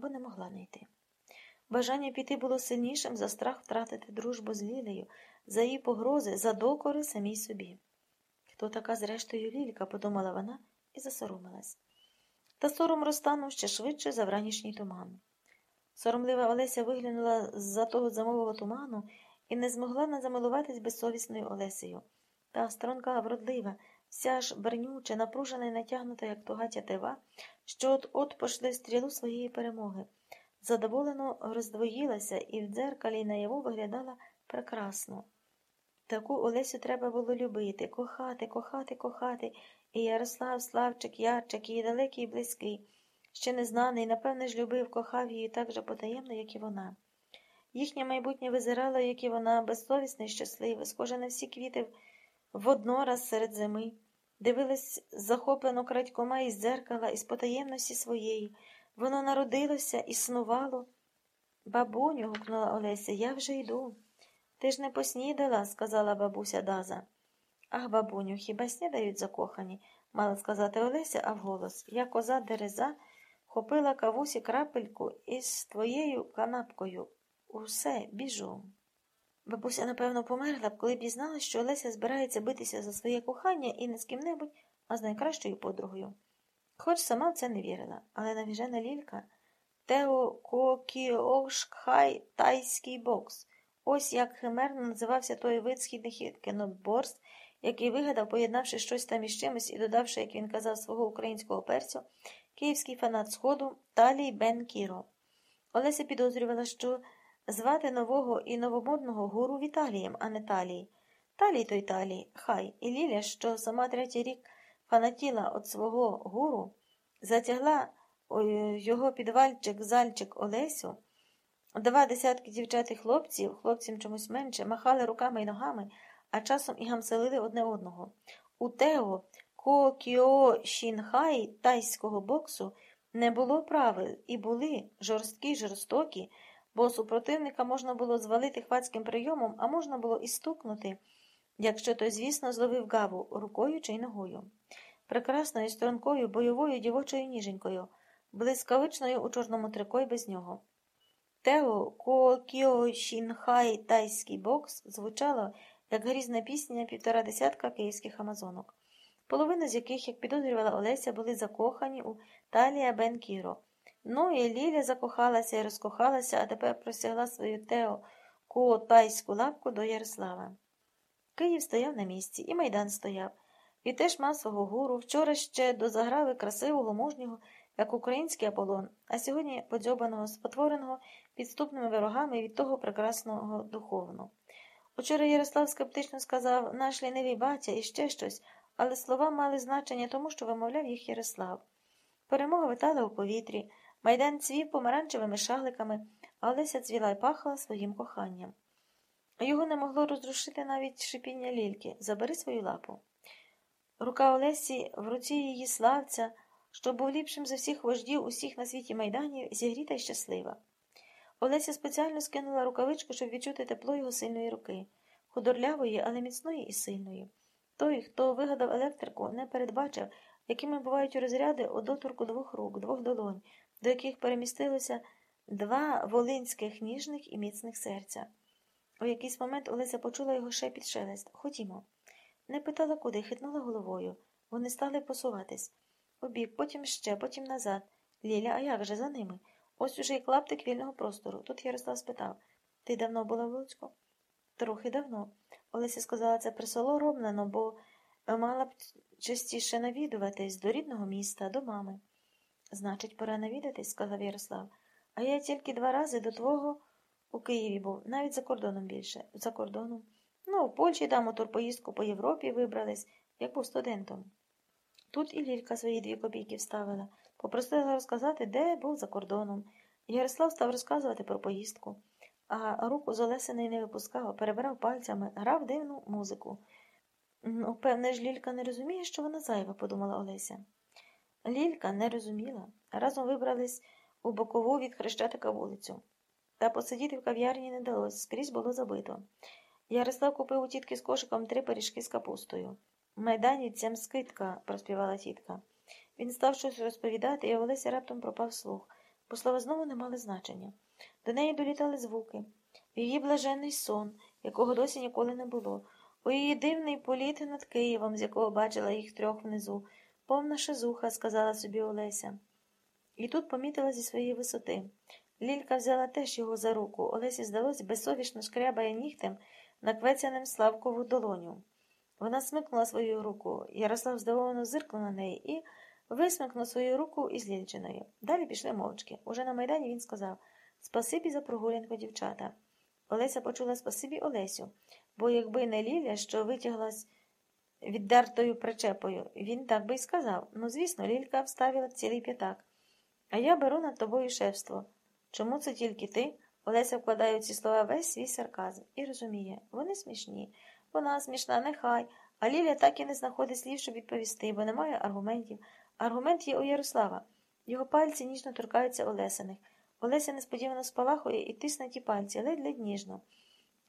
бо не могла не йти. Бажання піти було сильнішим за страх втратити дружбу з Лілею, за її погрози, за докори самій собі. Хто така, зрештою, Лілька, подумала вона і засоромилась. Та сором розтанув ще швидше за вранішній туман. Соромлива Олеся виглянула з-за того замового туману і не змогла не замилуватись безсовісною Олесею. Та сторонка вродлива, вся ж бернюча, напружена і натягнута, як туга тятива, що от от пошли стрілу своєї перемоги. Задоволено роздвоїлася і в дзеркалі наяву виглядала прекрасно. Таку Олесю треба було любити, кохати, кохати, кохати. І Ярослав, Славчик, Ярчик, її далекий і близький, ще незнаний, напевне ж, любив, кохав її так же потаємно, як і вона. Їхнє майбутнє визирало, як і вона, безсовісне і щасливе, схоже на всі квіти воднораз серед зими, дивилась захоплено крадькома із дзеркала, із потаємності своєї. Воно народилося, існувало. Бабуню, гукнула Олеся, я вже йду. Ти ж не поснідала, сказала бабуся Даза. Ах, бабуню, хіба снідають закохані, мала сказати Олеся, а вголос. Я коза дереза хопила кавусі крапельку із твоєю канапкою. Усе, біжу. Бабуся, напевно, померла б, коли б дізналась, що Олеся збирається битися за своє кохання і не з ким-небудь, а з найкращою подругою. Хоч сама в це не вірила, але навіжена лілька Тео Кокіошкхай тайський бокс. Ось як химерно називався той вид східних кіноборств, який вигадав, поєднавши щось там із чимось і додавши, як він казав, свого українського перцю, київський фанат Сходу Талій Бен Кіро. Олеся підозрювала, що звати нового і новомодного гуру Віталієм, а не Талій. Талій той Талій, хай, і Ліля, що сама третій рік фанатіла від свого гуру, затягла його підвальчик зальчик Олесю. Два десятки дівчат і хлопців, хлопцям чомусь менше, махали руками й ногами, а часом і гамселили одне одного. У Тео Кокіо Шінхай тайського боксу не було правил і були жорсткі жорстокі, бо супротивника можна було звалити хвацьким прийомом, а можна було і стукнути, якщо той, звісно, зловив гаву рукою чи ногою. Прекрасною, стрункою, бойовою дівочою ніженькою, блискавичною у чорному трико й без нього. Тео Кокіо Шінхай тайський бокс звучало як грізна пісня півтора десятка київських амазонок, половина з яких, як підозрювала Олеся, були закохані у Талія Бен Кіро. Ну і Ліля закохалася і розкохалася, а тепер просягла свою Тео котайську лапку до Ярослава. Київ стояв на місці, і майдан стояв, і теж мав свого гуру. Вчора ще дозаграли красивого, мужнього, як український Аполлон, а сьогодні подзьобаного, спотвореного підступними ворогами від того прекрасного духовно. Учора Ярослав скептично сказав наш лінивий батя і ще щось, але слова мали значення тому, що вимовляв їх Ярослав. Перемога витала у повітрі, майдан цвів помаранчевими шагликами, а Олеся цвіла й пахала своїм коханням. Його не могло розрушити навіть шипіння лільки забери свою лапу. Рука Олесі в руці її славця, що був ліпшим за всіх вождів усіх на світі майданів, зігріта й щаслива. Олеся спеціально скинула рукавичку, щоб відчути тепло його сильної руки, худорлявої, але міцної і сильної. Той, хто вигадав електрику, не передбачив, якими бувають розряди у доторку двох рук, двох долонь, до яких перемістилося два волинських ніжних і міцних серця. У якийсь момент Олеся почула його шепіт шелест. Ходімо. Не питала куди, хитнула головою. Вони стали посуватись. Обік, потім ще, потім назад. Ліля, а як же за ними? Ось уже й клаптик вільного простору. Тут Ярослав спитав Ти давно була в Луцьку? Трохи давно. Олеся сказала це присолоромлено, бо мала б частіше навідуватись до рідного міста, до мами. Значить, пора навідатись, сказав Ярослав. А я тільки два рази до твого у Києві був, навіть за кордоном більше. За кордоном. Ну, в Польщі там у турпоїздку по Європі вибрались, як був студентом. Тут і Лілька свої дві копійки вставила. Попросила розказати, де був за кордоном. Ярослав став розказувати про поїздку, а руку з Олесиної не випускав, перебирав пальцями, грав дивну музику. Ну, певне ж, Лілька не розуміє, що вона зайва, подумала Олеся. Лілька не розуміла. Разом вибрались у бокову від Хрещатика вулицю. Та посидіти в кав'ярні не далось, скрізь було забито. Ярослав купив у тітки з кошиком три пиріжки з капустою. Майданівцям скидка, проспівала тітка. Він став щось розповідати, і Олеся раптом пропав слух. бо слова знову не мали значення. До неї долітали звуки, її блаженний сон, якого досі ніколи не було, у її дивний політ над Києвом, з якого бачила їх трьох внизу, повна шазуха, сказала собі Олеся. І тут помітила зі своєї висоти. Лілька взяла теж його за руку. Олесі здалось, безсовішно шкрябає нігтем наквецяним Славкову долоню. Вона смикнула свою руку. Ярослав здивовано зиркнув на неї і висмикнув свою руку із Лільчиною. Далі пішли мовчки. Уже на майдані він сказав Спасибі за прогулянку, дівчата. Олеся почула спасибі Олесю, бо якби не Ліля, що витяглась віддертою причепою, він так би й сказав. Ну, звісно, Лілька вставила цілий п'ятак. А я беру над тобою шефство. Чому це тільки ти? Олеся вкладає у ці слова весь свій сарказм і розуміє, вони смішні. Вона смішна, нехай. А Ліля так і не знаходить слів, щоб відповісти, бо немає аргументів. Аргумент є у Ярослава. Його пальці ніжно торкаються Олесиних. Олеся несподівано спалахує і тисне ті пальці, ледь-ледь ніжно.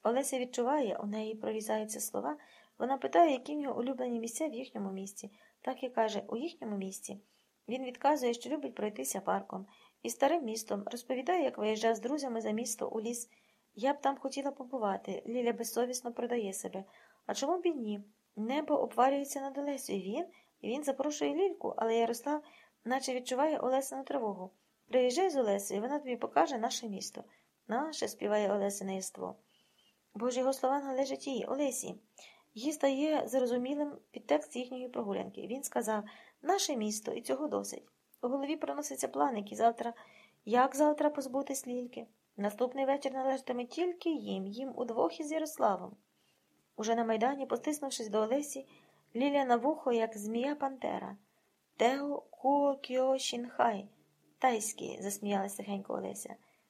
Олеся відчуває, у неї прорізаються слова. Вона питає, які в нього улюблені місця в їхньому місті. Так і каже, у їхньому місті. Він відказує, що любить пройтися парком і старим містом, розповідає, як виїжджав з друзями за місто у ліс. Я б там хотіла побувати. Ліля безсовісно продає себе. А чому б і ні? Небо обвалюється над Олесею. Він він запрошує лільку, але Ярослав наче відчуває Олесину тривогу. Приїжджай з Олесею, вона тобі покаже наше місто. Наше співає Олесине єство. Бо ж його слова належать їй, Олесі. Їй стає зрозумілим підтекст їхньої прогулянки. Він сказав наше місто, і цього досить. У голові проноситься план, який завтра, як завтра позбутись лільки. Наступний вечір належатиме тільки їм, їм удвох із Ярославом. Уже на майдані, постиснувшись до Олесі, Ліля на вухо, як змія Пантера. Тео Кіо Шінхай. Тайський, засміялася тихенько Олеся.